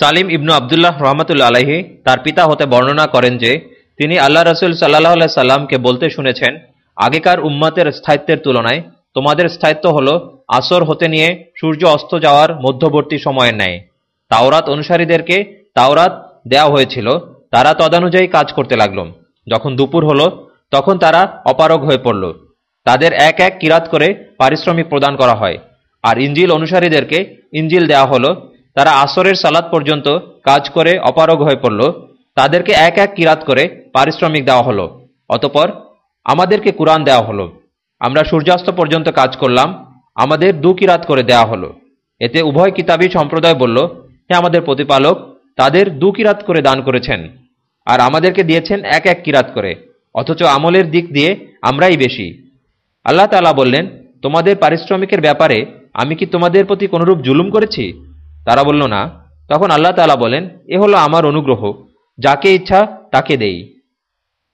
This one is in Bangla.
সালিম ইবনু আবদুল্লাহ রহমতুল্লা আলহি তার পিতা হতে বর্ণনা করেন যে, তিনি আল্লাহ রসুল সাল্লাহ সাল্লামকে বলতে শুনেছেন, আগেকার উম্মাতের স্থায়িত্বের তুলনায় তোমাদের স্থায়িত্ব হল আসর হতে নিয়ে সূর্য অস্ত যাওয়ার মধ্যবর্তী সময়ের ন্যায়। তাওরাত অনুসারীদেরকে তাওরাত দেওয়া হয়েছিল, তারা তদানুযায়ী কাজ করতে লাগল। যখন দুপুর হল, তখন তারা অপারগ হয়ে পড়ল। তাদের এক এক কিরাত করে পারিশ্রমিক প্রদান করা হয়। আর ইঞ্জিল অনুসারীদেরকে ইঞ্জিল দেওয়া হলো তারা আসরের সালাদ পর্যন্ত কাজ করে অপারগ হয়ে পড়ল। তাদেরকে এক এক কিরাত করে পারিশ্রমিক দেওয়া হলো। অতপর আমাদেরকে কোরআন দেওয়া হলো। আমরা সূর্যাস্ত পর্যন্ত কাজ করলাম। আমাদের দু কিরাত করে দেওয়া হলো। এতে উভয় কিতাবী সম্প্রদায় বলল, হে আমাদের প্রতিপালক, তাদের দু কিরাত করে দান করেছেন। আর আমাদেরকে দিয়েছেন এক এক কিরাত করে। অথচ আমলের দিক দিয়ে আমরাই বেশি। আল্লাহ তালা বললেন, তোমাদের পারিশ্রমিকের ব্যাপারে আমি কি তোমাদের প্রতি কোনরূপ জুলুম করেছি? তারা বলল, না। তখন আল্লাহ তালা বলেন, এ হলো আমার অনুগ্রহ, যাকে ইচ্ছা তাকে দেই।